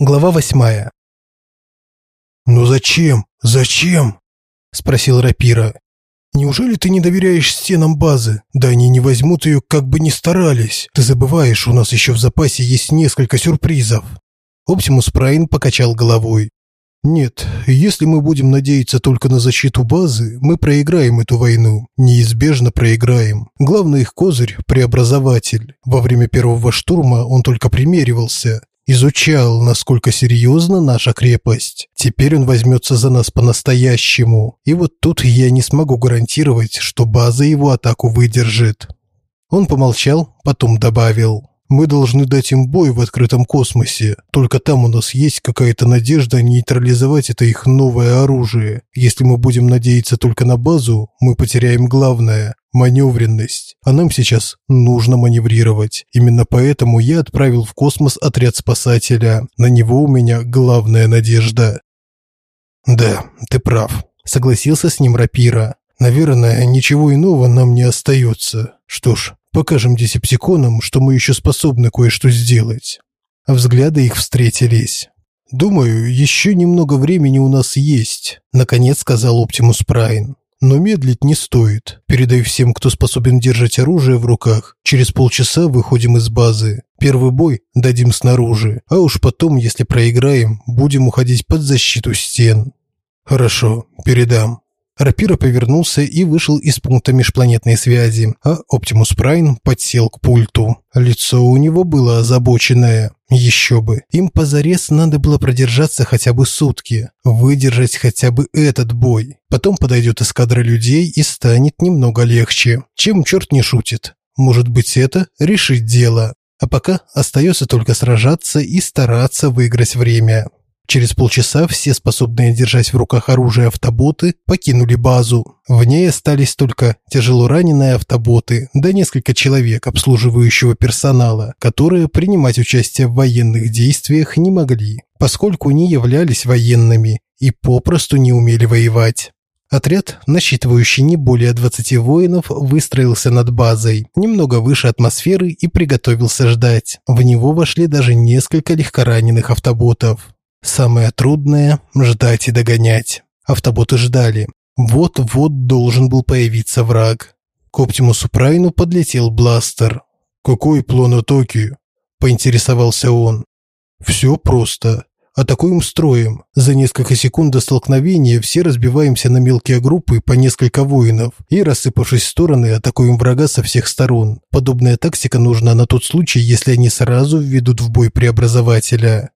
Глава восьмая. «Ну зачем? Зачем?» – спросил Рапира. «Неужели ты не доверяешь стенам базы? Да они не возьмут ее, как бы ни старались. Ты забываешь, у нас еще в запасе есть несколько сюрпризов». Оптимус Прайн покачал головой. «Нет, если мы будем надеяться только на защиту базы, мы проиграем эту войну. Неизбежно проиграем. Главный их козырь – преобразователь. Во время первого штурма он только примеривался изучал, насколько серьезна наша крепость. Теперь он возьмется за нас по-настоящему. И вот тут я не смогу гарантировать, что база его атаку выдержит. Он помолчал, потом добавил: мы должны дать им бой в открытом космосе. Только там у нас есть какая-то надежда нейтрализовать это их новое оружие. Если мы будем надеяться только на базу, мы потеряем главное маневренность. А нам сейчас нужно маневрировать. Именно поэтому я отправил в космос отряд спасателя. На него у меня главная надежда. Да, ты прав, согласился с ним Рапира. Наверное, ничего иного нам не остается. Что ж, Покажем десептиконам, что мы еще способны кое-что сделать». Взгляды их встретились. «Думаю, еще немного времени у нас есть», – наконец сказал Оптимус Прайн. «Но медлить не стоит. Передай всем, кто способен держать оружие в руках. Через полчаса выходим из базы. Первый бой дадим снаружи, а уж потом, если проиграем, будем уходить под защиту стен». «Хорошо, передам», Рапира повернулся и вышел из пункта межпланетной связи, а Оптимус Прайн подсел к пульту. Лицо у него было озабоченное. Еще бы. Им позарез надо было продержаться хотя бы сутки, выдержать хотя бы этот бой. Потом подойдет эскадра людей и станет немного легче. Чем черт не шутит. Может быть, это решит дело. А пока остается только сражаться и стараться выиграть время. Через полчаса все способные держать в руках оружие автоботы покинули базу. В ней остались только тяжело раненые автоботы, да несколько человек обслуживающего персонала, которые принимать участие в военных действиях не могли, поскольку не являлись военными и попросту не умели воевать. Отряд, насчитывающий не более 20 воинов, выстроился над базой, немного выше атмосферы и приготовился ждать. В него вошли даже несколько легкораненых автоботов. Самое трудное – ждать и догонять. Автоботы ждали. Вот-вот должен был появиться враг. К Оптимусу Прайну подлетел бластер. «Какой план атаки?» – поинтересовался он. «Все просто. Атакуем строем. За несколько секунд до столкновения все разбиваемся на мелкие группы по несколько воинов и, рассыпавшись в стороны, атакуем врага со всех сторон. Подобная тактика нужна на тот случай, если они сразу введут в бой преобразователя.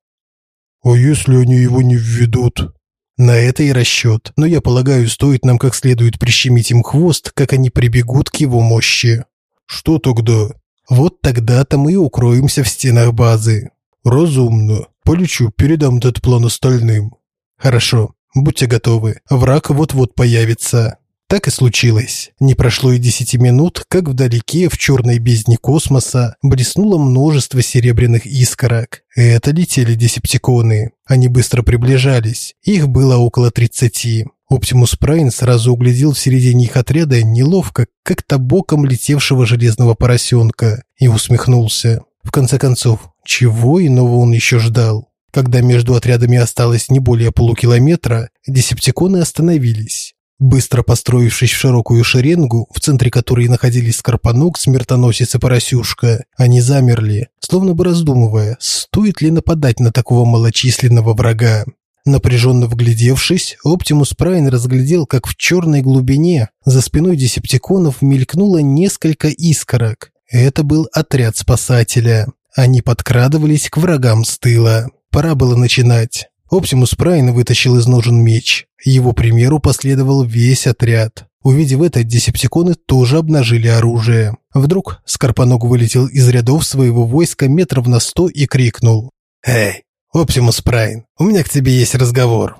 А если они его не введут? На это и расчет. Но я полагаю, стоит нам как следует прищемить им хвост, как они прибегут к его мощи. Что тогда? Вот тогда-то мы и укроемся в стенах базы. Разумно. Полечу, передам этот план остальным. Хорошо. Будьте готовы. Враг вот-вот появится. Так и случилось. Не прошло и десяти минут, как вдалеке, в черной бездне космоса, блеснуло множество серебряных искорок. Это летели десептиконы. Они быстро приближались. Их было около тридцати. Оптимус Прайн сразу углядел в середине их отряда неловко, как-то боком летевшего железного поросенка, и усмехнулся. В конце концов, чего иного он еще ждал? Когда между отрядами осталось не более полукилометра, десептиконы остановились. Быстро построившись в широкую шеренгу, в центре которой находились Скорпанук, Смертоносец и Поросюшка, они замерли, словно бы раздумывая, стоит ли нападать на такого малочисленного врага. Напряженно вглядевшись, Оптимус Прайн разглядел, как в черной глубине за спиной десептиконов мелькнуло несколько искорок. Это был отряд спасателя. Они подкрадывались к врагам с тыла. Пора было начинать. Оптимус Прайн вытащил из ножен меч. Его примеру последовал весь отряд. Увидев это, десептиконы тоже обнажили оружие. Вдруг Скорпоног вылетел из рядов своего войска метров на сто и крикнул. «Эй, Оптимус Прайн, у меня к тебе есть разговор».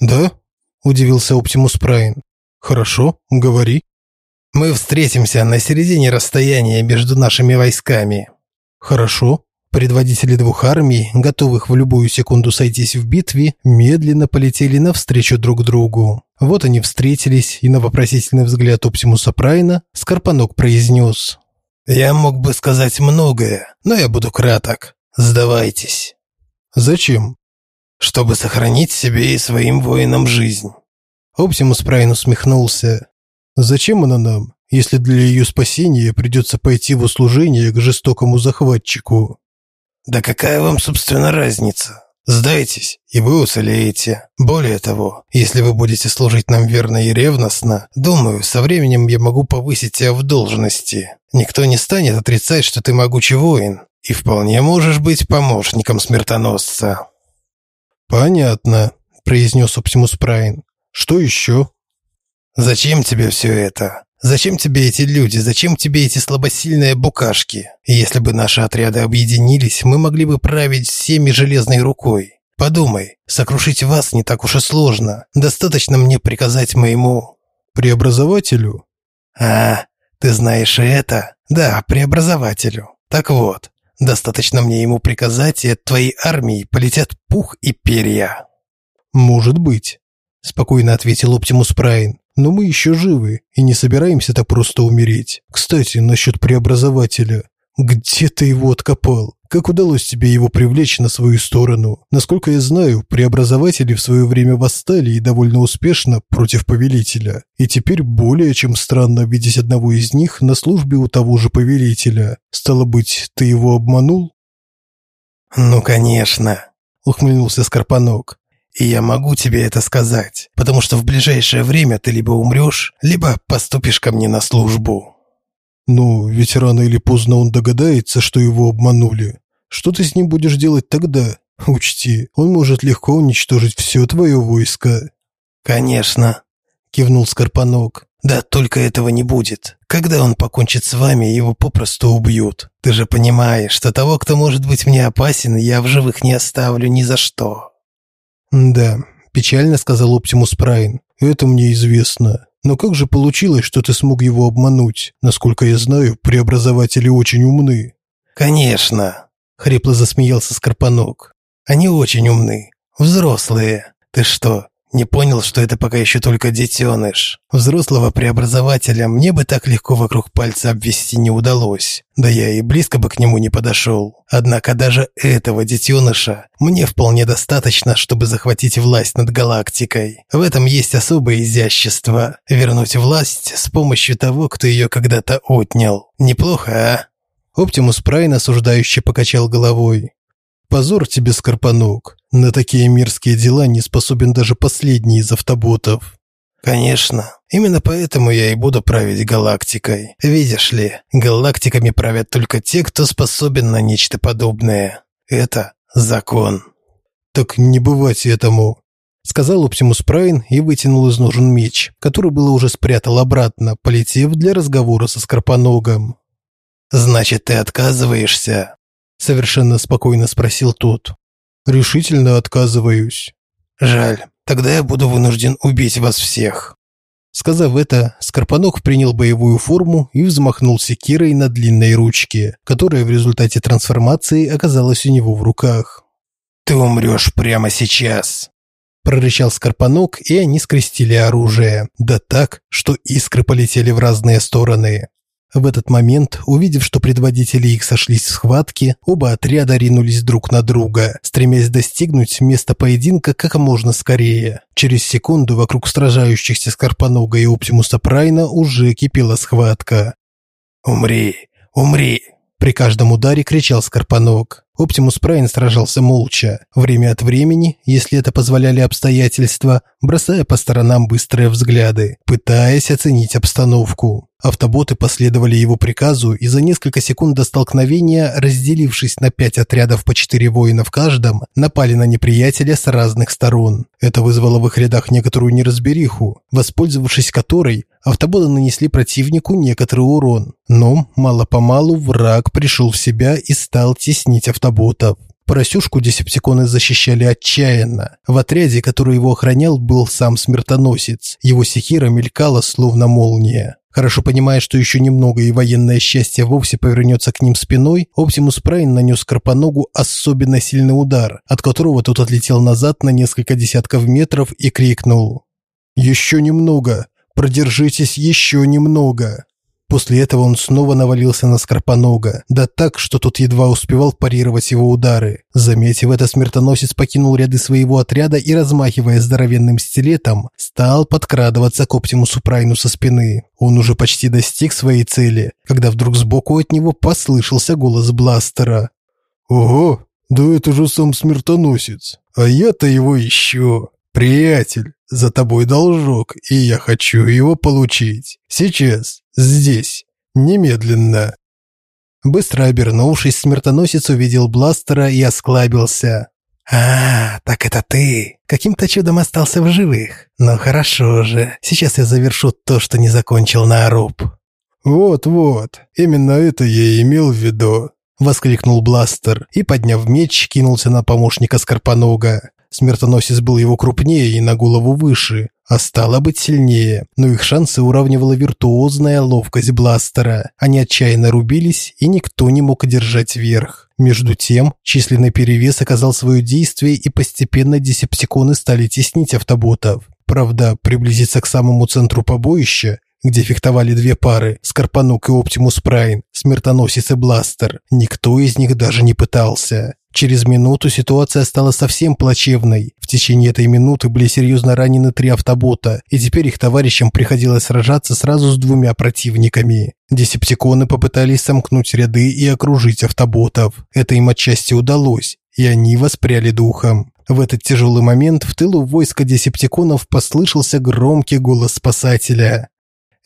«Да?» – удивился Оптимус Прайн. «Хорошо, говори». «Мы встретимся на середине расстояния между нашими войсками». «Хорошо», Предводители двух армий, готовых в любую секунду сойтись в битве, медленно полетели навстречу друг другу. Вот они встретились, и на вопросительный взгляд Оптимуса Прайна Скорпанок произнес. «Я мог бы сказать многое, но я буду краток. Сдавайтесь». Зачем? Чтобы сохранить себе и своим воинам жизнь. Оптимус Прайн усмехнулся. Зачем она нам, если для ее спасения придется пойти в услужение к жестокому захватчику? Да какая вам, собственно, разница? Сдайтесь, и вы уцелеете. Более того, если вы будете служить нам верно и ревностно, думаю, со временем я могу повысить тебя в должности. Никто не станет отрицать, что ты могучий воин, и вполне можешь быть помощником смертоносца». «Понятно», – произнес Оптимус Прайн. «Что еще?» «Зачем тебе все это? Зачем тебе эти люди? Зачем тебе эти слабосильные букашки? Если бы наши отряды объединились, мы могли бы править всеми железной рукой. Подумай, сокрушить вас не так уж и сложно. Достаточно мне приказать моему преобразователю. А, ты знаешь это? Да, преобразователю. Так вот, достаточно мне ему приказать, и от твоей армии полетят пух и перья. Может быть, спокойно ответил Оптимус Прайн но мы еще живы и не собираемся так просто умереть. Кстати, насчет преобразователя. Где ты его откопал? Как удалось тебе его привлечь на свою сторону? Насколько я знаю, преобразователи в свое время восстали и довольно успешно против повелителя. И теперь более чем странно видеть одного из них на службе у того же повелителя. Стало быть, ты его обманул? Ну, конечно, ухмыльнулся Скорпанок. И я могу тебе это сказать, потому что в ближайшее время ты либо умрешь, либо поступишь ко мне на службу. Ну, ведь рано или поздно он догадается, что его обманули. Что ты с ним будешь делать тогда? Учти, он может легко уничтожить все твое войско. Конечно, кивнул Скорпанок. Да только этого не будет. Когда он покончит с вами, его попросту убьют. Ты же понимаешь, что того, кто может быть мне опасен, я в живых не оставлю ни за что. «Да», – печально сказал Оптимус Прайн. «Это мне известно. Но как же получилось, что ты смог его обмануть? Насколько я знаю, преобразователи очень умны». «Конечно», – хрипло засмеялся Скорпанок. «Они очень умны. Взрослые. Ты что, не понял, что это пока еще только детеныш. Взрослого преобразователя мне бы так легко вокруг пальца обвести не удалось. Да я и близко бы к нему не подошел. Однако даже этого детеныша мне вполне достаточно, чтобы захватить власть над галактикой. В этом есть особое изящество. Вернуть власть с помощью того, кто ее когда-то отнял. Неплохо, а? Оптимус Прайн осуждающе покачал головой. «Позор тебе, Скорпанок. На такие мирские дела не способен даже последний из автоботов. Конечно. Именно поэтому я и буду править галактикой. Видишь ли, галактиками правят только те, кто способен на нечто подобное. Это закон. Так не бывать этому, сказал Оптимус Прайн и вытянул из ножен меч, который было уже спрятал обратно, полетев для разговора со Скорпоногом. Значит, ты отказываешься? совершенно спокойно спросил тот. Решительно отказываюсь. Жаль. Тогда я буду вынужден убить вас всех. Сказав это, Скорпанок принял боевую форму и взмахнул секирой на длинной ручке, которая в результате трансформации оказалась у него в руках. «Ты умрешь прямо сейчас!» Прорычал Скорпанок, и они скрестили оружие. Да так, что искры полетели в разные стороны. В этот момент, увидев, что предводители их сошлись в схватке, оба отряда ринулись друг на друга, стремясь достигнуть места поединка как можно скорее. Через секунду вокруг сражающихся Скорпонога и Оптимуса Прайна уже кипела схватка. «Умри! Умри!» При каждом ударе кричал Скорпоног. Оптимус Прайн сражался молча, время от времени, если это позволяли обстоятельства, бросая по сторонам быстрые взгляды, пытаясь оценить обстановку. Автоботы последовали его приказу и за несколько секунд до столкновения, разделившись на пять отрядов по четыре воина в каждом, напали на неприятеля с разных сторон. Это вызвало в их рядах некоторую неразбериху, воспользовавшись которой автоботы нанесли противнику некоторый урон. Но мало-помалу враг пришел в себя и стал теснить автоботов. Поросюшку десептиконы защищали отчаянно. В отряде, который его охранял, был сам смертоносец. Его секира мелькала, словно молния. Хорошо понимая, что еще немного и военное счастье вовсе повернется к ним спиной, Оптимус Прайн нанес Карпоногу особенно сильный удар, от которого тот отлетел назад на несколько десятков метров и крикнул «Еще немного! Продержитесь еще немного!» После этого он снова навалился на Скорпонога, да так, что тот едва успевал парировать его удары. Заметив это, смертоносец покинул ряды своего отряда и, размахивая здоровенным стилетом, стал подкрадываться к Оптимусу Прайну со спины. Он уже почти достиг своей цели, когда вдруг сбоку от него послышался голос бластера. «Ого, да это же сам смертоносец, а я-то его ищу. Приятель, за тобой должок, и я хочу его получить. Сейчас, здесь, немедленно». Быстро обернувшись, смертоносец увидел бластера и осклабился. «А, так это ты. Каким-то чудом остался в живых. Ну хорошо же. Сейчас я завершу то, что не закончил на оруб». «Вот-вот. Именно это я и имел в виду», – воскликнул бластер и, подняв меч, кинулся на помощника Скорпонога. Смертоносец был его крупнее и на голову выше, а стало быть сильнее, но их шансы уравнивала виртуозная ловкость бластера. Они отчаянно рубились, и никто не мог одержать верх. Между тем, численный перевес оказал свое действие, и постепенно десептиконы стали теснить автоботов. Правда, приблизиться к самому центру побоища где фехтовали две пары – Скорпанук и Оптимус Прайн, Смертоносец и Бластер. Никто из них даже не пытался. Через минуту ситуация стала совсем плачевной. В течение этой минуты были серьезно ранены три автобота, и теперь их товарищам приходилось сражаться сразу с двумя противниками. Десептиконы попытались сомкнуть ряды и окружить автоботов. Это им отчасти удалось, и они воспряли духом. В этот тяжелый момент в тылу войска десептиконов послышался громкий голос спасателя.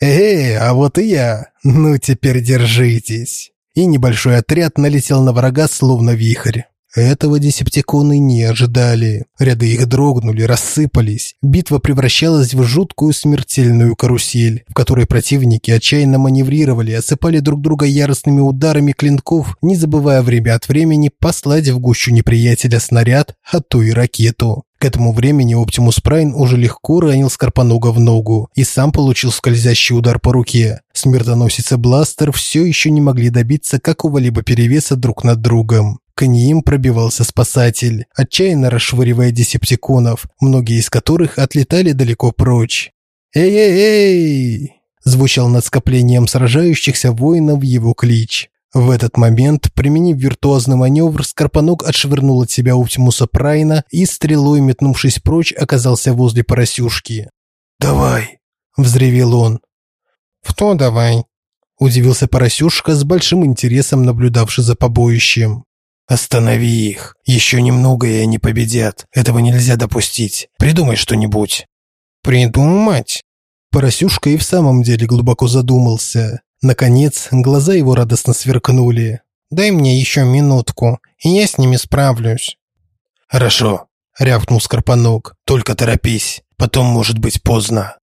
«Эй, а вот и я! Ну теперь держитесь!» И небольшой отряд налетел на врага словно вихрь. Этого десептиконы не ожидали. Ряды их дрогнули, рассыпались. Битва превращалась в жуткую смертельную карусель, в которой противники отчаянно маневрировали, осыпали друг друга яростными ударами клинков, не забывая время от времени послать в гущу неприятеля снаряд, а то и ракету. К этому времени Оптимус Прайн уже легко ранил Скорпонога в ногу и сам получил скользящий удар по руке. Смертоносец и Бластер все еще не могли добиться какого-либо перевеса друг над другом. К ним пробивался спасатель, отчаянно расшвыривая десептиконов, многие из которых отлетали далеко прочь. «Эй-эй-эй!» – звучал над скоплением сражающихся воинов его клич. В этот момент, применив виртуозный маневр, Скорпанок отшвырнул от себя Оптимуса Прайна и, стрелой метнувшись прочь, оказался возле поросюшки. «Давай!» – взревел он. «В то давай!» – удивился поросюшка с большим интересом, наблюдавший за побоищем. Останови их. Еще немного, и они победят. Этого нельзя допустить. Придумай что-нибудь. Придумать? Поросюшка и в самом деле глубоко задумался. Наконец, глаза его радостно сверкнули. Дай мне еще минутку, и я с ними справлюсь. Хорошо, рявкнул Скорпанок. Только торопись, потом может быть поздно.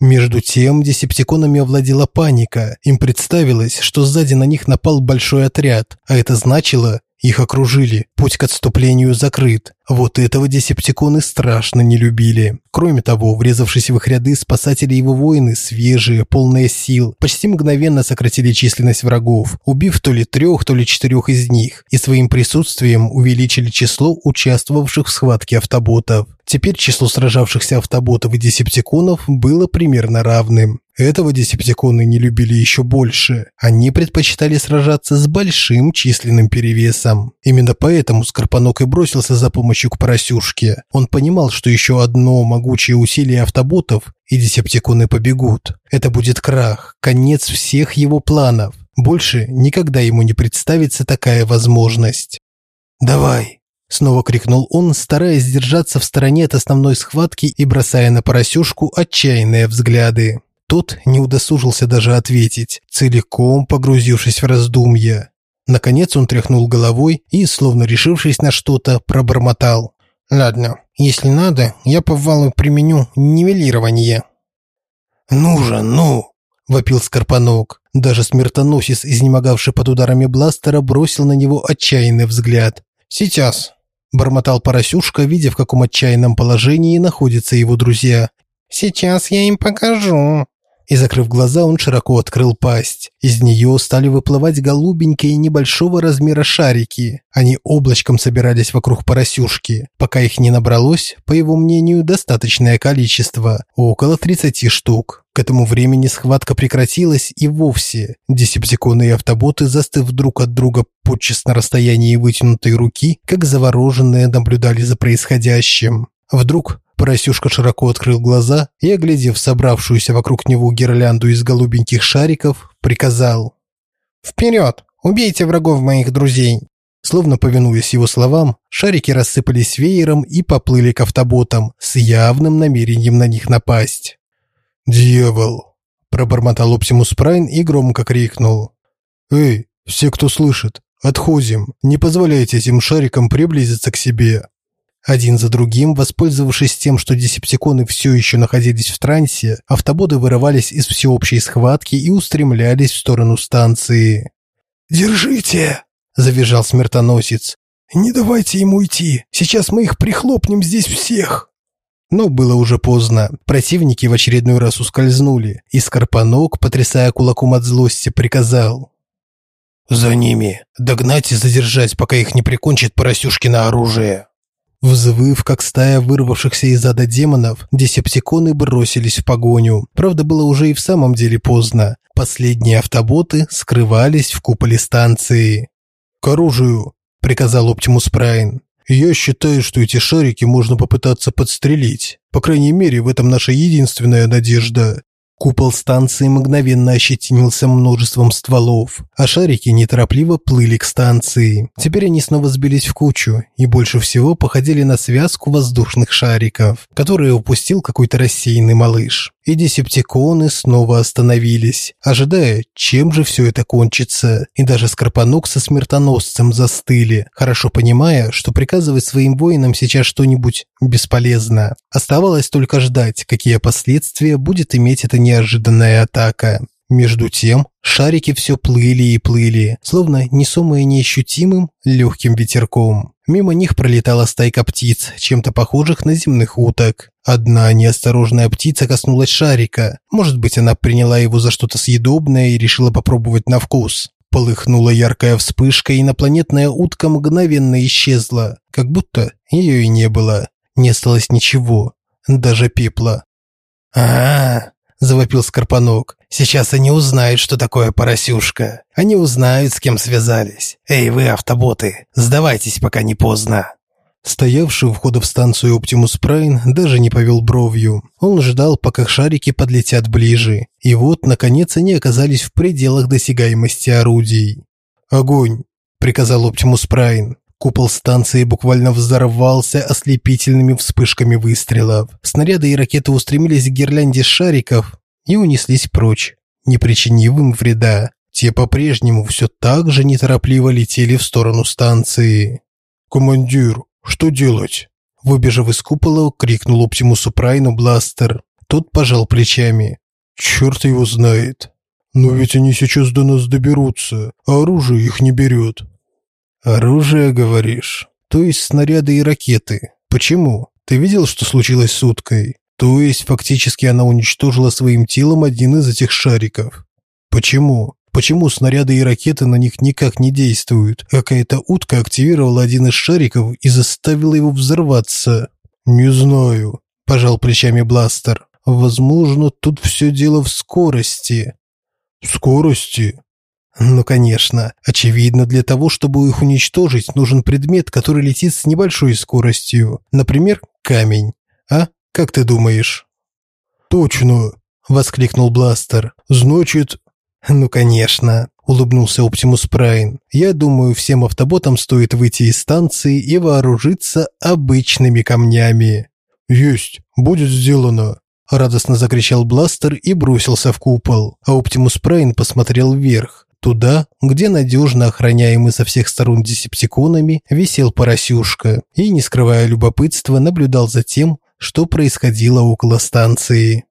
Между тем, десептиконами овладела паника. Им представилось, что сзади на них напал большой отряд, а это значило, их окружили, путь к отступлению закрыт. Вот этого десептиконы страшно не любили. Кроме того, врезавшись в их ряды, спасатели его воины, свежие, полные сил, почти мгновенно сократили численность врагов, убив то ли трех, то ли четырех из них, и своим присутствием увеличили число участвовавших в схватке автоботов. Теперь число сражавшихся автоботов и десептиконов было примерно равным. Этого десептиконы не любили еще больше. Они предпочитали сражаться с большим численным перевесом. Именно поэтому Скорпанок и бросился за помощью к поросюшке. Он понимал, что еще одно могучее усилие автоботов, и десептиконы побегут. Это будет крах, конец всех его планов. Больше никогда ему не представится такая возможность. «Давай!» – снова крикнул он, стараясь держаться в стороне от основной схватки и бросая на поросюшку отчаянные взгляды. Тот не удосужился даже ответить, целиком погрузившись в раздумья. Наконец он тряхнул головой и, словно решившись на что-то, пробормотал. «Ладно, если надо, я, повалу применю нивелирование». «Ну же, ну!» – вопил Скорпанок. Даже смертоносец, изнемогавший под ударами бластера, бросил на него отчаянный взгляд. «Сейчас!» – бормотал Поросюшка, видя, в каком отчаянном положении находятся его друзья. «Сейчас я им покажу!» И, закрыв глаза, он широко открыл пасть. Из нее стали выплывать голубенькие небольшого размера шарики. Они облачком собирались вокруг поросюшки, пока их не набралось, по его мнению, достаточное количество – около 30 штук. К этому времени схватка прекратилась и вовсе. Десептиконы и автоботы, застыв друг от друга подчас на расстоянии вытянутой руки, как завороженные наблюдали за происходящим. Вдруг Поросюшка широко открыл глаза и, оглядев собравшуюся вокруг него гирлянду из голубеньких шариков, приказал «Вперед! Убейте врагов моих друзей!» Словно повинуясь его словам, шарики рассыпались веером и поплыли к автоботам с явным намерением на них напасть. «Дьявол!» – пробормотал Оптимус Прайн и громко крикнул. «Эй, все, кто слышит, отходим, не позволяйте этим шарикам приблизиться к себе!» Один за другим, воспользовавшись тем, что десептиконы все еще находились в трансе, автободы вырывались из всеобщей схватки и устремлялись в сторону станции. «Держите!» – завизжал смертоносец. «Не давайте ему уйти! Сейчас мы их прихлопнем здесь всех!» Но было уже поздно. Противники в очередной раз ускользнули, и Скорпанок, потрясая кулаком от злости, приказал. «За ними! Догнать и задержать, пока их не прикончит поросюшкино оружие!» Взвыв, как стая вырвавшихся из ада демонов, десептиконы бросились в погоню. Правда, было уже и в самом деле поздно. Последние автоботы скрывались в куполе станции. «К оружию!» – приказал Оптимус Прайн. «Я считаю, что эти шарики можно попытаться подстрелить. По крайней мере, в этом наша единственная надежда. Купол станции мгновенно ощетинился множеством стволов, а шарики неторопливо плыли к станции. Теперь они снова сбились в кучу и больше всего походили на связку воздушных шариков, которые упустил какой-то рассеянный малыш и десептиконы снова остановились, ожидая, чем же все это кончится. И даже Скорпанук со смертоносцем застыли, хорошо понимая, что приказывать своим воинам сейчас что-нибудь бесполезно. Оставалось только ждать, какие последствия будет иметь эта неожиданная атака. Между тем, шарики все плыли и плыли, словно несомые неощутимым легким ветерком. Мимо них пролетала стайка птиц, чем-то похожих на земных уток. Одна неосторожная птица коснулась шарика. Может быть, она приняла его за что-то съедобное и решила попробовать на вкус. Полыхнула яркая вспышка, и инопланетная утка мгновенно исчезла, как будто ее и не было. Не осталось ничего, даже пепла. а, -а, -а завопил Скорпанок. «Сейчас они узнают, что такое поросюшка. Они узнают, с кем связались. Эй, вы, автоботы, сдавайтесь, пока не поздно». Стоявший у входа в станцию Оптимус Прайн даже не повел бровью. Он ждал, пока шарики подлетят ближе. И вот, наконец, они оказались в пределах досягаемости орудий. «Огонь!» – приказал Оптимус Прайн. Купол станции буквально взорвался ослепительными вспышками выстрелов. Снаряды и ракеты устремились к гирлянде шариков и унеслись прочь, не причинив им вреда. Те по-прежнему все так же неторопливо летели в сторону станции. «Командир, что делать?» Выбежав из купола, крикнул Оптимусу Прайну Бластер. Тот пожал плечами. «Черт его знает. Но ведь они сейчас до нас доберутся, а оружие их не берет. Оружие, говоришь? То есть снаряды и ракеты. Почему? Ты видел, что случилось с уткой? То есть фактически она уничтожила своим телом один из этих шариков. Почему? Почему снаряды и ракеты на них никак не действуют? Какая-то утка активировала один из шариков и заставила его взорваться. Не знаю, пожал плечами Бластер. Возможно, тут все дело в скорости. Скорости? Ну, конечно. Очевидно, для того, чтобы их уничтожить, нужен предмет, который летит с небольшой скоростью. Например, камень. А? Как ты думаешь? Точно, воскликнул Бластер. Значит, ну, конечно, улыбнулся Оптимус Прайн. Я думаю, всем автоботам стоит выйти из станции и вооружиться обычными камнями. Есть, будет сделано. Радостно закричал Бластер и бросился в купол, а Оптимус Прайн посмотрел вверх туда, где надежно охраняемый со всех сторон десептиконами висел поросюшка и, не скрывая любопытства, наблюдал за тем, что происходило около станции.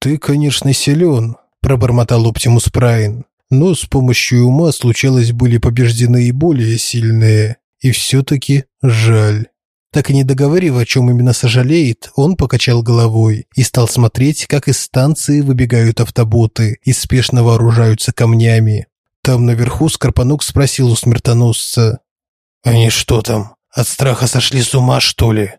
«Ты, конечно, силен», – пробормотал Оптимус Прайн, «но с помощью ума случалось были побеждены и более сильные, и все-таки жаль». Так и не договорив, о чем именно сожалеет, он покачал головой и стал смотреть, как из станции выбегают автоботы и спешно вооружаются камнями. Там наверху Скорпанук спросил у смертоносца. «Они что там, от страха сошли с ума, что ли?»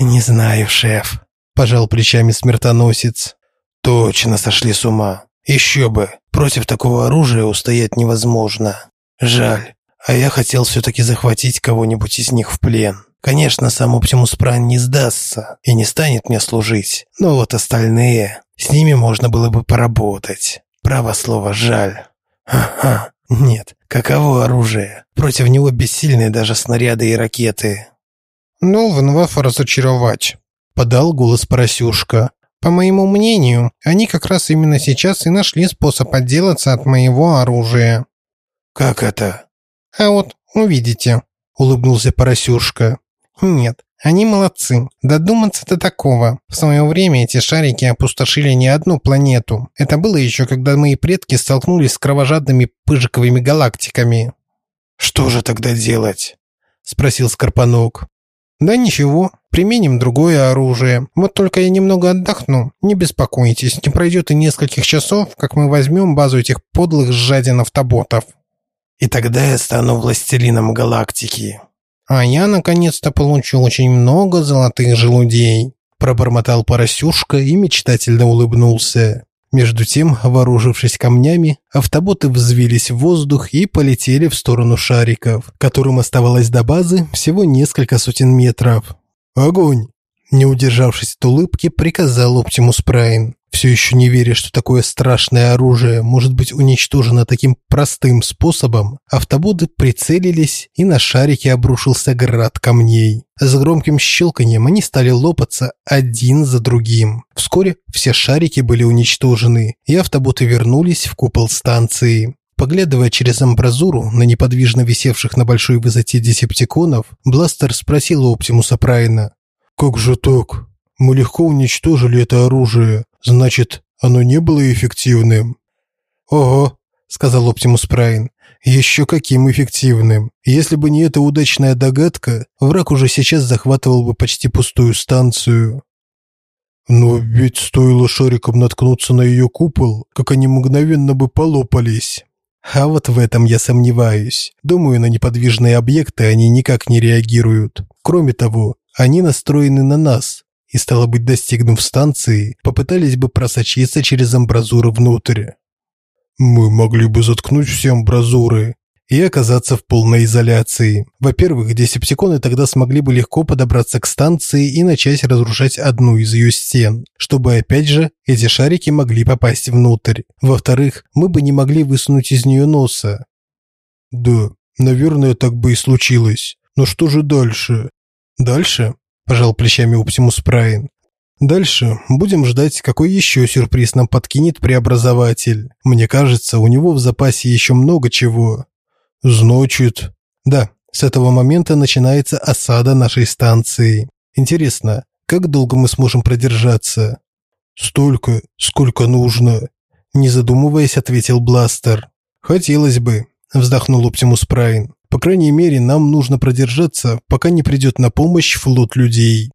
«Не знаю, шеф», – пожал плечами смертоносец. «Точно сошли с ума. Еще бы, против такого оружия устоять невозможно. Жаль, а я хотел все-таки захватить кого-нибудь из них в плен. Конечно, сам Оптимус Прайм не сдастся и не станет мне служить, но вот остальные, с ними можно было бы поработать. Право слово, жаль. Ага, нет, каково оружие? Против него бессильны даже снаряды и ракеты. «Должен вас разочаровать», – подал голос Поросюшка. «По моему мнению, они как раз именно сейчас и нашли способ отделаться от моего оружия». «Как это?» «А вот увидите», – улыбнулся Поросюшка. «Нет, они молодцы. Додуматься до такого. В свое время эти шарики опустошили не одну планету. Это было еще, когда мои предки столкнулись с кровожадными пыжиковыми галактиками». «Что же тогда делать?» – спросил Скорпанок. «Да ничего, применим другое оружие. Вот только я немного отдохну. Не беспокойтесь, не пройдет и нескольких часов, как мы возьмем базу этих подлых жадин автоботов». И тогда я стану властелином галактики. А я наконец-то получу очень много золотых желудей, пробормотал Поросюшка и мечтательно улыбнулся. Между тем, вооружившись камнями, автоботы взвились в воздух и полетели в сторону шариков, которым оставалось до базы всего несколько сотен метров. «Огонь!» Не удержавшись от улыбки, приказал Оптимус Прайм все еще не веря, что такое страшное оружие может быть уничтожено таким простым способом, автоботы прицелились, и на шарике обрушился град камней. С громким щелканием они стали лопаться один за другим. Вскоре все шарики были уничтожены, и автоботы вернулись в купол станции. Поглядывая через амбразуру на неподвижно висевших на большой высоте десептиконов, Бластер спросил у Оптимуса Прайна. «Как же так? Мы легко уничтожили это оружие. Значит, оно не было эффективным. Ого, сказал Оптимус Прайн. Еще каким эффективным. Если бы не эта удачная догадка, враг уже сейчас захватывал бы почти пустую станцию. Но ведь стоило шарикам наткнуться на ее купол, как они мгновенно бы полопались. А вот в этом я сомневаюсь. Думаю, на неподвижные объекты они никак не реагируют. Кроме того, они настроены на нас, и, стало быть, достигнув станции, попытались бы просочиться через амбразуры внутрь. Мы могли бы заткнуть все амбразуры и оказаться в полной изоляции. Во-первых, десептиконы тогда смогли бы легко подобраться к станции и начать разрушать одну из ее стен, чтобы опять же эти шарики могли попасть внутрь. Во-вторых, мы бы не могли высунуть из нее носа. Да, наверное, так бы и случилось. Но что же дальше? Дальше пожал плечами Оптимус Прайн. Дальше будем ждать, какой еще сюрприз нам подкинет преобразователь. Мне кажется, у него в запасе еще много чего. Значит, да, с этого момента начинается осада нашей станции. Интересно, как долго мы сможем продержаться? Столько, сколько нужно, не задумываясь, ответил Бластер. Хотелось бы, вздохнул Оптимус Прайн. По крайней мере, нам нужно продержаться, пока не придет на помощь флот людей.